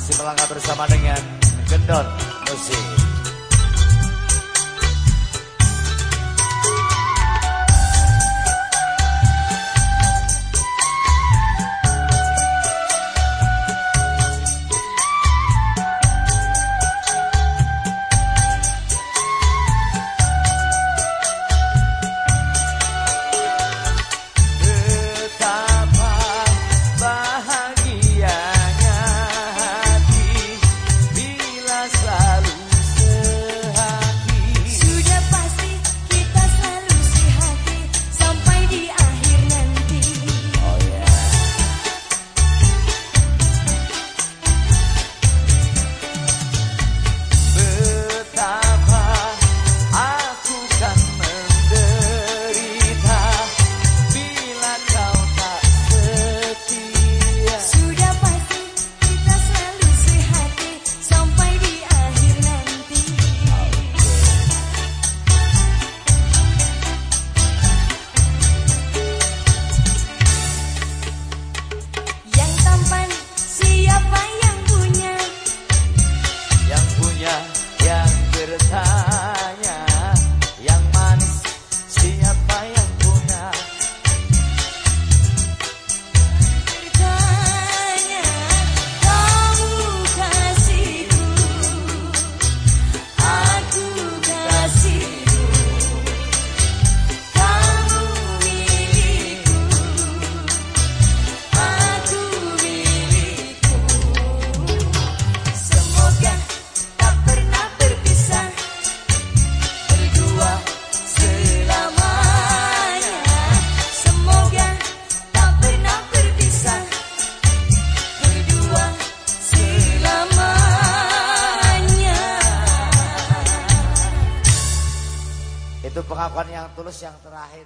masih melangkah bersama dengan gendon musik Itu pengakuan yang tulus yang terakhir.